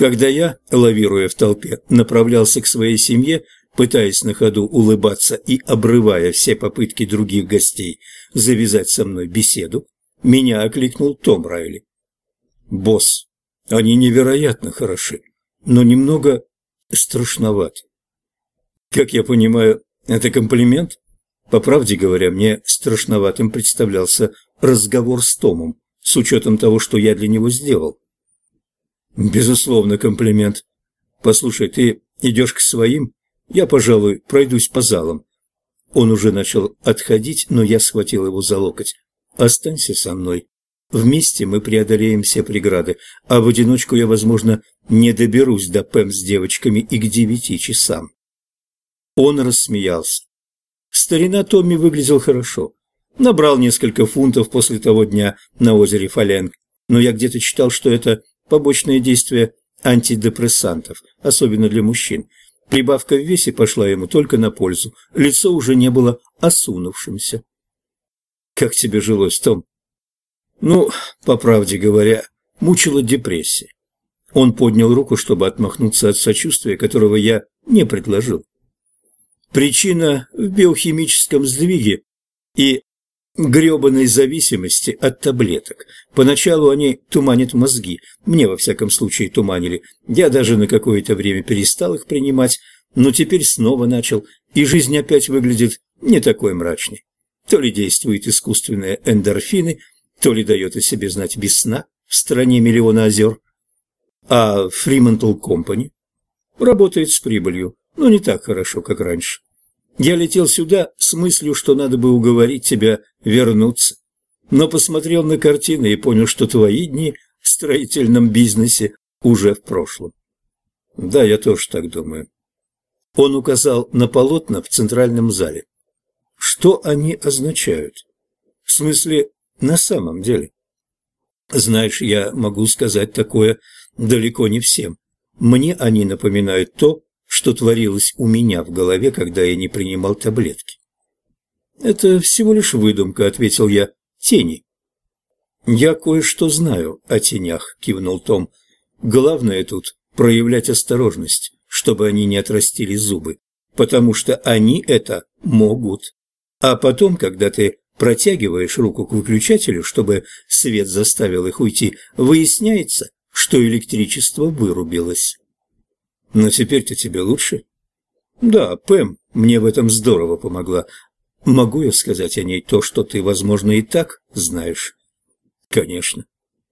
Когда я, лавируя в толпе, направлялся к своей семье, пытаясь на ходу улыбаться и обрывая все попытки других гостей завязать со мной беседу, меня окликнул Том Райли. «Босс, они невероятно хороши, но немного страшноваты». «Как я понимаю, это комплимент?» По правде говоря, мне страшноватым представлялся разговор с Томом, с учетом того, что я для него сделал. «Безусловно, комплимент. Послушай, ты идешь к своим? Я, пожалуй, пройдусь по залам». Он уже начал отходить, но я схватил его за локоть. «Останься со мной. Вместе мы преодолеем все преграды, а в одиночку я, возможно, не доберусь до Пэм с девочками и к девяти часам». Он рассмеялся. Старина Томми выглядел хорошо. Набрал несколько фунтов после того дня на озере Фаленг, но я где-то читал, что это побочное действие антидепрессантов, особенно для мужчин. Прибавка в весе пошла ему только на пользу, лицо уже не было осунувшимся. «Как тебе жилось, Том?» «Ну, по правде говоря, мучила депрессия». Он поднял руку, чтобы отмахнуться от сочувствия, которого я не предложил. Причина в биохимическом сдвиге и гребаной зависимости от таблеток. Поначалу они туманят мозги, мне во всяком случае туманили. Я даже на какое-то время перестал их принимать, но теперь снова начал, и жизнь опять выглядит не такой мрачной. То ли действуют искусственные эндорфины, то ли дает о себе знать весна в стране миллиона озер. А Fremantle Company работает с прибылью, но не так хорошо, как раньше. Я летел сюда с мыслью, что надо бы уговорить тебя вернуться, но посмотрел на картины и понял, что твои дни в строительном бизнесе уже в прошлом. Да, я тоже так думаю. Он указал на полотна в центральном зале. Что они означают? В смысле, на самом деле? Знаешь, я могу сказать такое далеко не всем. Мне они напоминают то, что творилось у меня в голове, когда я не принимал таблетки. «Это всего лишь выдумка», — ответил я. «Тени». «Я кое-что знаю о тенях», — кивнул Том. «Главное тут проявлять осторожность, чтобы они не отрастили зубы, потому что они это могут. А потом, когда ты протягиваешь руку к выключателю, чтобы свет заставил их уйти, выясняется, что электричество вырубилось». Но теперь-то тебе лучше? Да, Пэм мне в этом здорово помогла. Могу я сказать о ней то, что ты, возможно, и так знаешь? Конечно.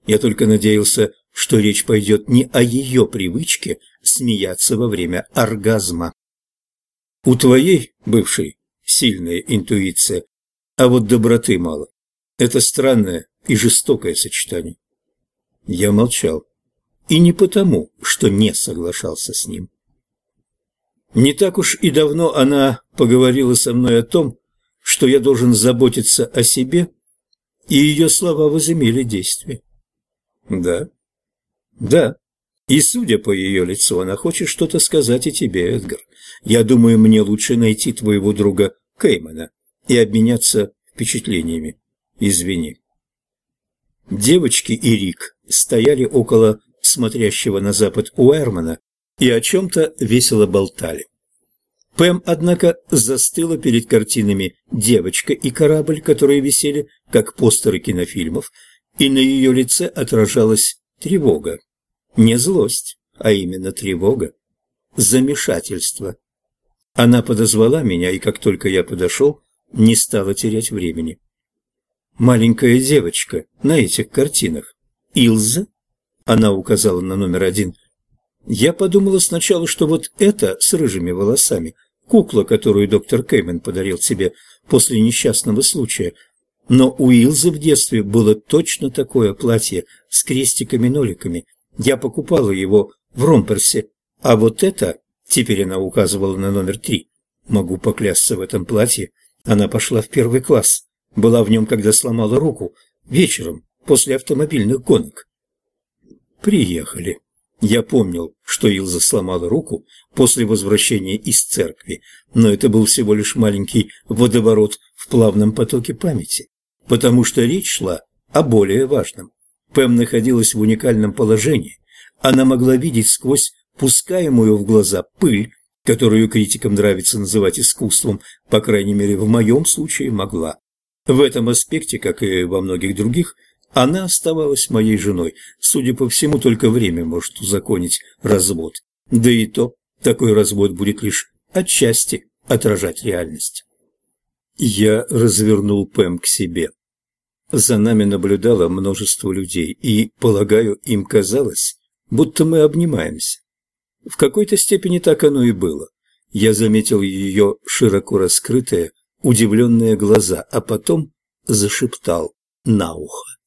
Я только надеялся, что речь пойдет не о ее привычке смеяться во время оргазма. У твоей, бывшей, сильная интуиция, а вот доброты мало. Это странное и жестокое сочетание. Я молчал. И не потому, что не соглашался с ним. Не так уж и давно она поговорила со мной о том, что я должен заботиться о себе, и ее слова возымели действие. Да, да. И, судя по ее лицу, она хочет что-то сказать и тебе, Эдгар. Я думаю, мне лучше найти твоего друга Кеймана и обменяться впечатлениями. Извини. Девочки и Рик стояли около смотрящего на запад Уэрмана, и о чем-то весело болтали. Пэм, однако, застыла перед картинами «Девочка и корабль», которые висели, как постеры кинофильмов, и на ее лице отражалась тревога. Не злость, а именно тревога. Замешательство. Она подозвала меня, и как только я подошел, не стала терять времени. Маленькая девочка на этих картинах. Илза? Она указала на номер один. Я подумала сначала, что вот это с рыжими волосами, кукла, которую доктор Кеймен подарил себе после несчастного случая. Но у Илзы в детстве было точно такое платье с крестиками-ноликами. Я покупала его в Ромперсе. А вот это, теперь она указывала на номер три, могу поклясться в этом платье, она пошла в первый класс. Была в нем, когда сломала руку, вечером, после автомобильных гонок. Приехали. Я помнил, что Илза сломала руку после возвращения из церкви, но это был всего лишь маленький водоворот в плавном потоке памяти, потому что речь шла о более важном. Пэм находилась в уникальном положении. Она могла видеть сквозь пускаемую в глаза пыль, которую критикам нравится называть искусством, по крайней мере, в моем случае могла. В этом аспекте, как и во многих других, она оставалась моей женой. Судя по всему, только время может узаконить развод. Да и то, такой развод будет лишь отчасти отражать реальность. Я развернул Пэм к себе. За нами наблюдало множество людей, и, полагаю, им казалось, будто мы обнимаемся. В какой-то степени так оно и было. Я заметил ее широко раскрытые, удивленные глаза, а потом зашептал на ухо.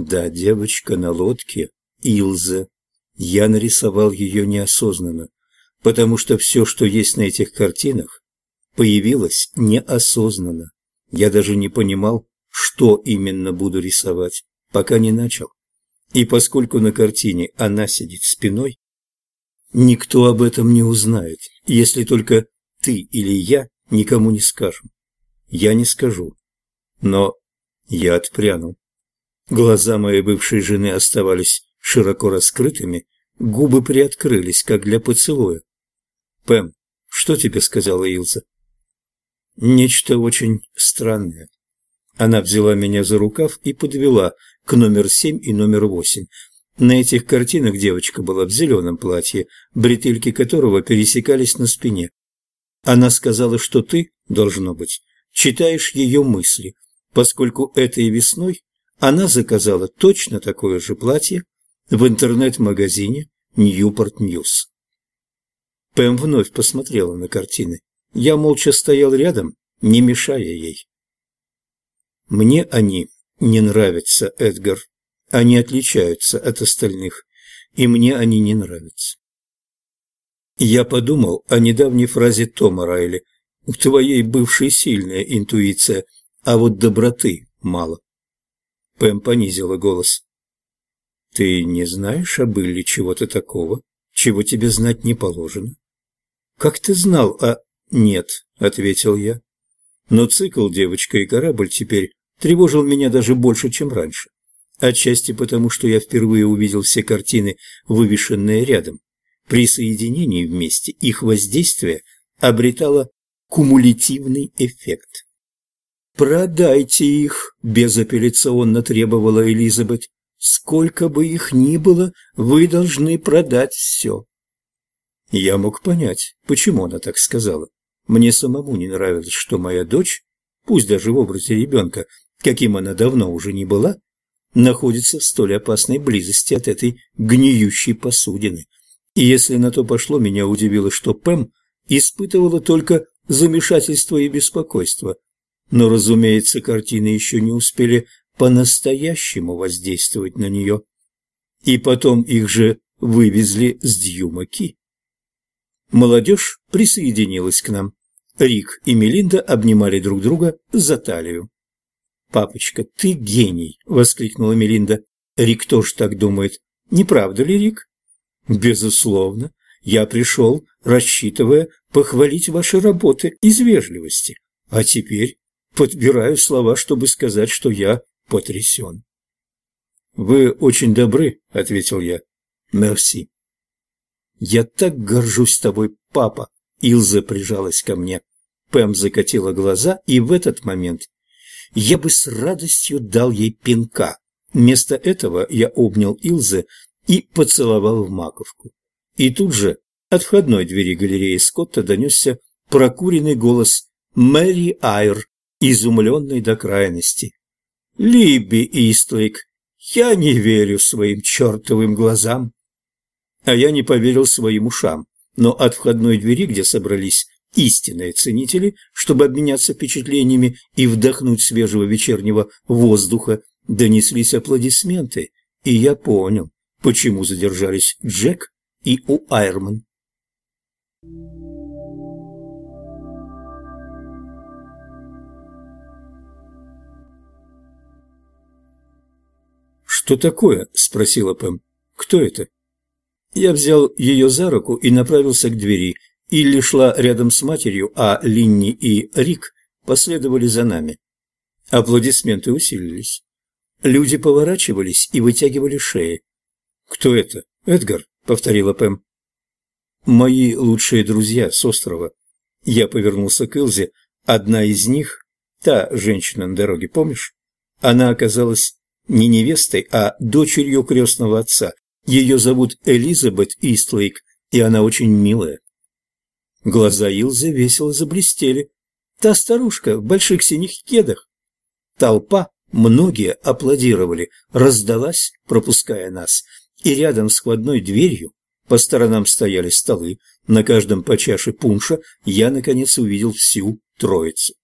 Да, девочка на лодке, Илза. Я нарисовал ее неосознанно, потому что все, что есть на этих картинах, появилось неосознанно. Я даже не понимал, что именно буду рисовать, пока не начал. И поскольку на картине она сидит спиной, никто об этом не узнает, если только ты или я никому не скажем. Я не скажу. Но я отпрянул. Глаза моей бывшей жены оставались широко раскрытыми, губы приоткрылись, как для поцелуя. «Пэм, что тебе сказала Илза?» «Нечто очень странное. Она взяла меня за рукав и подвела к номер семь и номер восемь. На этих картинах девочка была в зеленом платье, бретельки которого пересекались на спине. Она сказала, что ты, должно быть, читаешь ее мысли, поскольку этой весной она заказала точно такое же платье в интернет-магазине Ньюпорт Ньюс. Пэм вновь посмотрела на картины. Я молча стоял рядом, не мешая ей. Мне они не нравятся, Эдгар. Они отличаются от остальных, и мне они не нравятся. Я подумал о недавней фразе Тома Райли. У твоей бывшей сильная интуиция, а вот доброты мало. Пэм понизила голос. Ты не знаешь об Илле чего-то такого, чего тебе знать не положено? Как ты знал о... Нет, ответил я. Но цикл «Девочка и корабль» теперь тревожил меня даже больше, чем раньше. Отчасти потому, что я впервые увидел все картины, вывешенные рядом. При соединении вместе их воздействие обретало кумулятивный эффект. «Продайте их», – безапелляционно требовала Элизабет. «Сколько бы их ни было, вы должны продать все». Я мог понять, почему она так сказала. Мне самому не нравилось, что моя дочь, пусть даже в образе ребенка, каким она давно уже не была, находится в столь опасной близости от этой гниющей посудины. И если на то пошло, меня удивило, что Пэм испытывала только замешательство и беспокойство. Но, разумеется, картины еще не успели по-настоящему воздействовать на нее. И потом их же вывезли с Дьюмаки. Молодежь присоединилась к нам. Рик и Мелинда обнимали друг друга за талию. «Папочка, ты гений!» — воскликнула Мелинда. «Рик тоже так думает. Не правда ли, Рик?» «Безусловно. Я пришел, рассчитывая похвалить ваши работы из вежливости. А теперь подбираю слова, чтобы сказать, что я потрясен». «Вы очень добры», — ответил я. «Мерси». «Я так горжусь тобой, папа!» Илза прижалась ко мне. Пэм закатила глаза, и в этот момент я бы с радостью дал ей пинка. Вместо этого я обнял Илзе и поцеловал в маковку. И тут же от входной двери галереи Скотта донесся прокуренный голос Мэри Айр, изумленный до крайности. «Либи Истлик, я не верю своим чертовым глазам!» А я не поверил своим ушам, но от входной двери, где собрались истинные ценители, чтобы обменяться впечатлениями и вдохнуть свежего вечернего воздуха, донеслись аплодисменты, и я понял, почему задержались Джек и Уайрман. «Что такое?» – спросила Пэм. «Кто это?» Я взял ее за руку и направился к двери – Илли шла рядом с матерью, а Линни и Рик последовали за нами. Аплодисменты усилились. Люди поворачивались и вытягивали шеи. «Кто это?» – «Эдгар», — повторила Пэм. «Мои лучшие друзья с острова». Я повернулся к Илзе. Одна из них, та женщина на дороге, помнишь? Она оказалась не невестой, а дочерью крестного отца. Ее зовут Элизабет Истлейк, и она очень милая. Глаза Илзы весело заблестели. Та старушка в больших синих кедах. Толпа, многие аплодировали, раздалась, пропуская нас, и рядом с входной дверью по сторонам стояли столы, на каждом по чаше пунша я, наконец, увидел всю троицу.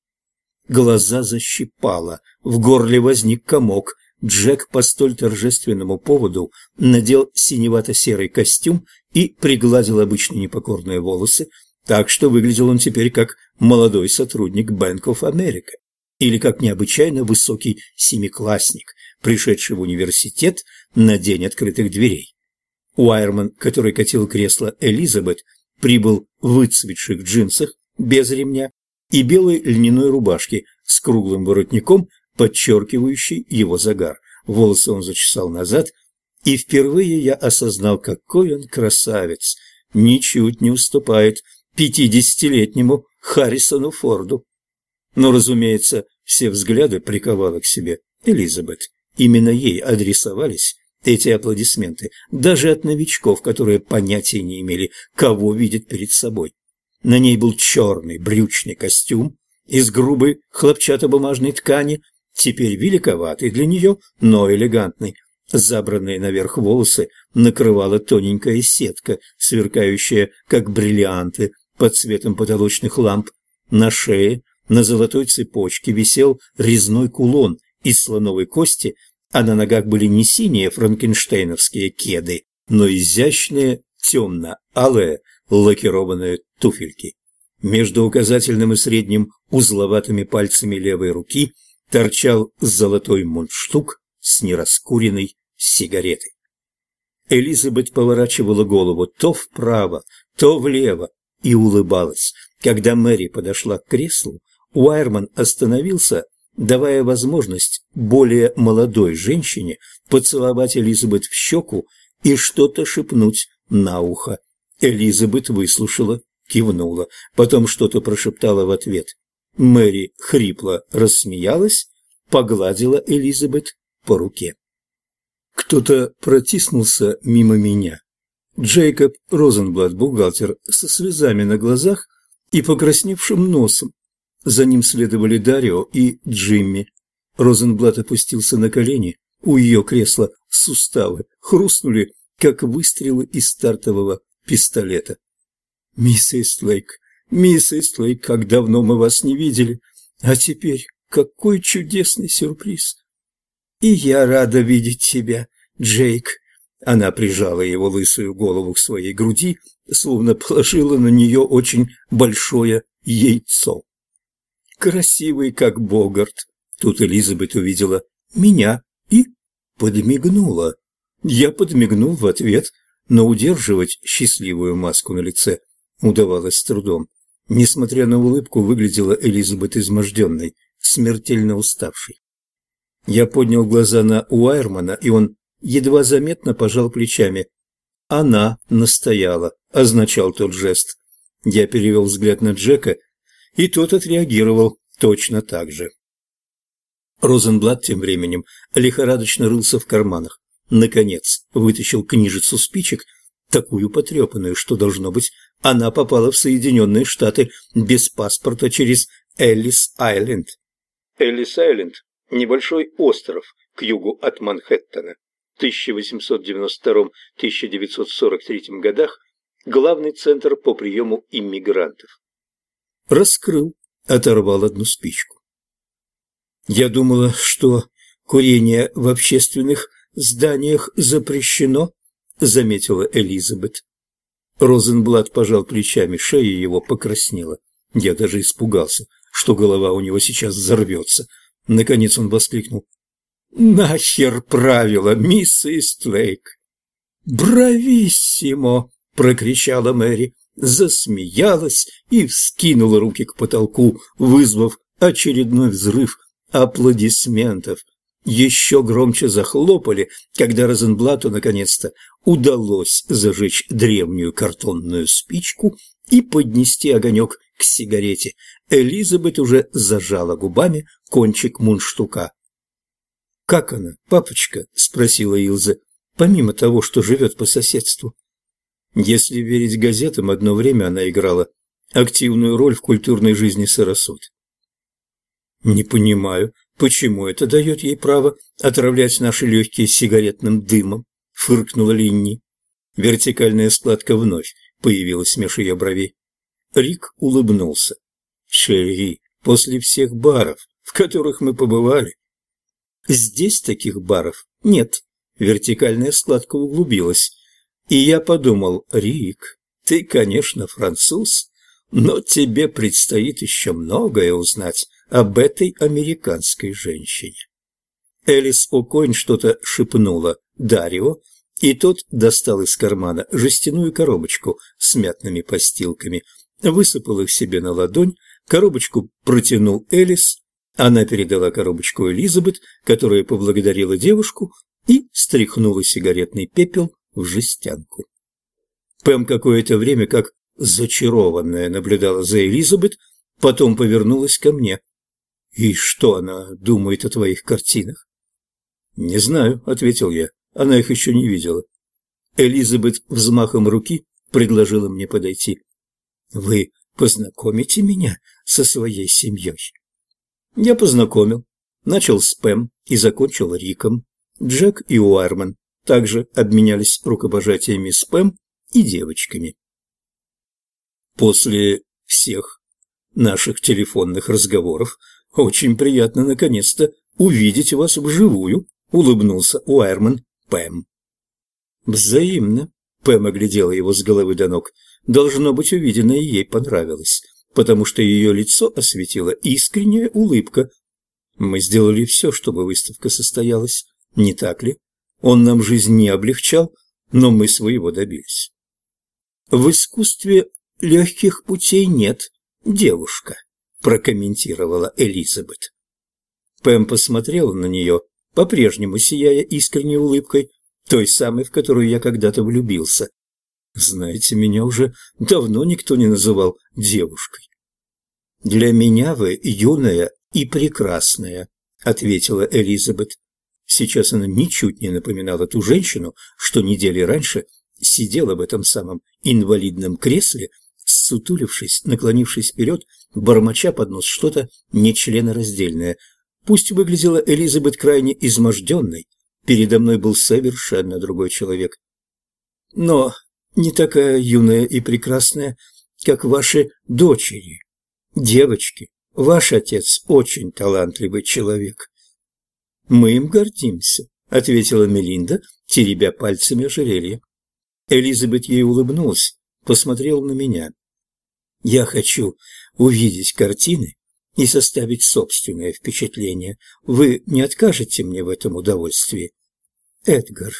Глаза защипало, в горле возник комок. Джек по столь торжественному поводу надел синевато-серый костюм и пригладил обычные непокорные волосы, так что выглядел он теперь как молодой сотрудник Bank of America или как необычайно высокий семиклассник, пришедший в университет на день открытых дверей. Уайерман, который катил кресло Элизабет, прибыл в выцветших джинсах без ремня и белой льняной рубашке с круглым воротником, подчеркивающий его загар. Волосы он зачесал назад, и впервые я осознал, какой он красавец, ничуть не уступает пятидесятилетнему Харрисону Форду. Но, разумеется, все взгляды приковала к себе Элизабет. Именно ей адресовались эти аплодисменты, даже от новичков, которые понятия не имели, кого видят перед собой. На ней был черный брючный костюм из грубой хлопчатобумажной ткани, теперь великоватый для нее, но элегантный. Забранные наверх волосы накрывала тоненькая сетка, сверкающая, как бриллианты, под цветом потолочных ламп. На шее, на золотой цепочке, висел резной кулон из слоновой кости, а на ногах были не синие франкенштейновские кеды, но изящные темно-алые лакированные туфельки. Между указательным и средним узловатыми пальцами левой руки торчал золотой мундштук с нераскуренной сигаретой. Элизабет поворачивала голову то вправо, то влево и улыбалась. Когда Мэри подошла к креслу, Уайерман остановился, давая возможность более молодой женщине поцеловать Элизабет в щеку и что-то шепнуть на ухо. Элизабет выслушала, кивнула, потом что-то прошептала в ответ. Мэри хрипло рассмеялась, погладила Элизабет по руке. Кто-то протиснулся мимо меня. Джейкоб Розенблат, бухгалтер, со слезами на глазах и покрасневшим носом. За ним следовали Дарио и Джимми. Розенблат опустился на колени, у ее кресла суставы хрустнули, как выстрелы из стартового пистолета. «Мисс Истлейк, мисс Истлейк, как давно мы вас не видели! А теперь какой чудесный сюрприз!» «И я рада видеть тебя, Джейк!» Она прижала его лысую голову к своей груди, словно положила на нее очень большое яйцо. «Красивый, как Богарт!» Тут Элизабет увидела меня и подмигнула. Я подмигнул в ответ, но удерживать счастливую маску на лице удавалось с трудом. Несмотря на улыбку, выглядела Элизабет изможденной, смертельно уставшей. Я поднял глаза на Уайермана, и он едва заметно пожал плечами. «Она настояла», — означал тот жест. Я перевел взгляд на Джека, и тот отреагировал точно так же. Розенблат тем временем лихорадочно рылся в карманах наконец, вытащил книжицу спичек, такую потрепанную, что, должно быть, она попала в Соединенные Штаты без паспорта через Эллис-Айленд. Эллис-Айленд – небольшой остров к югу от Манхэттена. В 1892-1943 годах главный центр по приему иммигрантов. Раскрыл, оторвал одну спичку. Я думала, что курение в общественных зданиях запрещено», — заметила Элизабет. Розенблат пожал плечами, шея его покраснела. Я даже испугался, что голова у него сейчас взорвется. Наконец он воскликнул. «Нахер правила, мисс Истлейк!» «Брависсимо!» — прокричала Мэри, засмеялась и вскинула руки к потолку, вызвав очередной взрыв аплодисментов. Еще громче захлопали, когда Розенблату наконец-то удалось зажечь древнюю картонную спичку и поднести огонек к сигарете. Элизабет уже зажала губами кончик мундштука. «Как она, папочка?» – спросила Илза, помимо того, что живет по соседству. Если верить газетам, одно время она играла активную роль в культурной жизни Сарасот. «Не понимаю, почему это дает ей право отравлять наши легкие сигаретным дымом?» – фыркнула Линни. Вертикальная складка вновь появилась меж ее бровей. Рик улыбнулся. «Шерри, после всех баров, в которых мы побывали...» «Здесь таких баров нет», – вертикальная складка углубилась. И я подумал, Рик, ты, конечно, француз, но тебе предстоит еще многое узнать об этой американской женщине. Элис О'Койн что-то шепнула Дарио, и тот достал из кармана жестяную коробочку с мятными постилками, высыпал их себе на ладонь, коробочку протянул Элис, она передала коробочку Элизабет, которая поблагодарила девушку и стряхнула сигаретный пепел в жестянку. Пэм какое-то время как зачарованная наблюдала за Элизабет, потом повернулась ко мне. «И что она думает о твоих картинах?» «Не знаю», — ответил я. Она их еще не видела. Элизабет взмахом руки предложила мне подойти. «Вы познакомите меня со своей семьей?» Я познакомил. Начал с Пэм и закончил Риком. Джек и Уайрман также обменялись рукопожатиями с Пэм и девочками. После всех наших телефонных разговоров очень приятно наконец-то увидеть вас вживую, улыбнулся Уайрман Пэм. Взаимно. Пэм оглядела его с головы до ног. Должно быть, увиденное ей понравилось, потому что ее лицо осветила искренняя улыбка. Мы сделали все, чтобы выставка состоялась, не так ли? Он нам жизнь не облегчал, но мы своего добились. В искусстве легких путей нет, девушка, прокомментировала Элизабет. Пэм посмотрела на нее, по-прежнему сияя искренней улыбкой, той самой, в которую я когда-то влюбился. Знаете, меня уже давно никто не называл девушкой. Для меня вы юная и прекрасная, ответила Элизабет. Сейчас она ничуть не напоминала ту женщину, что недели раньше сидела в этом самом инвалидном кресле, сутулившись, наклонившись вперед, бормоча под нос что-то нечленораздельное. Пусть выглядела Элизабет крайне изможденной, передо мной был совершенно другой человек. Но не такая юная и прекрасная, как ваши дочери. Девочки, ваш отец очень талантливый человек. «Мы им гордимся», — ответила Мелинда, теребя пальцами ожерелье. Элизабет ей улыбнулась, посмотрела на меня. «Я хочу увидеть картины и составить собственное впечатление. Вы не откажете мне в этом удовольствии?» «Эдгар».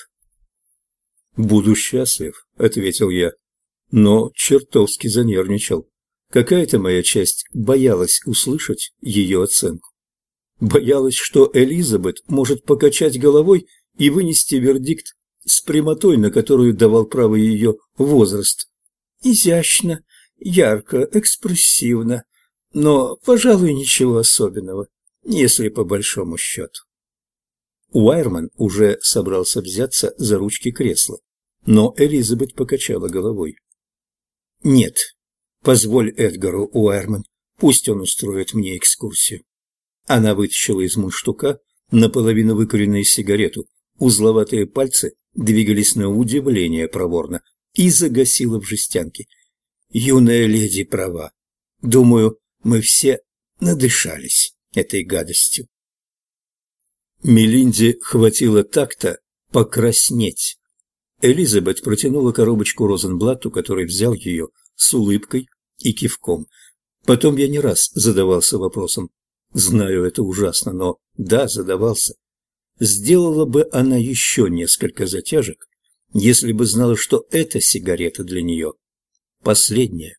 «Буду счастлив», — ответил я, но чертовски занервничал. Какая-то моя часть боялась услышать ее оценку. Боялась, что Элизабет может покачать головой и вынести вердикт с прямотой, на которую давал право ее возраст. Изящно, ярко, экспрессивно, но, пожалуй, ничего особенного, если по большому счету. Уайерман уже собрался взяться за ручки кресла, но Элизабет покачала головой. «Нет, позволь Эдгару, Уайерман, пусть он устроит мне экскурсию». Она вытащила из мундштука наполовину выкуренную сигарету. Узловатые пальцы двигались на удивление проворно и загасила в жестянке. Юная леди права. Думаю, мы все надышались этой гадостью. Мелинде хватило так-то покраснеть. Элизабет протянула коробочку Розенблатту, который взял ее с улыбкой и кивком. Потом я не раз задавался вопросом, Знаю, это ужасно, но да, задавался. Сделала бы она еще несколько затяжек, если бы знала, что эта сигарета для нее последняя.